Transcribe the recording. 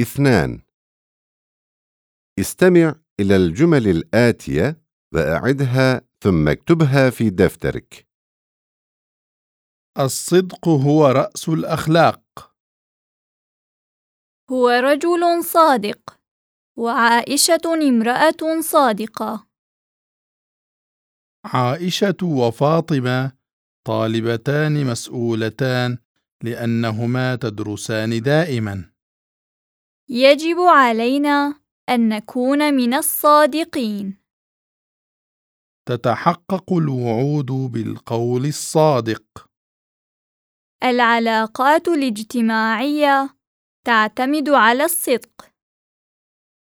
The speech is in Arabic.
اثنان. استمع إلى الجمل الآتية وأعدها ثم اكتبها في دفترك. الصدق هو رأس الأخلاق. هو رجل صادق وعائشة امرأة صادقة. عائشة وفاطمة طالبتان مسؤولتان لأنهما تدرسان دائما. يجب علينا أن نكون من الصادقين. تتحقق الوعود بالقول الصادق. العلاقات الاجتماعية تعتمد على الصدق.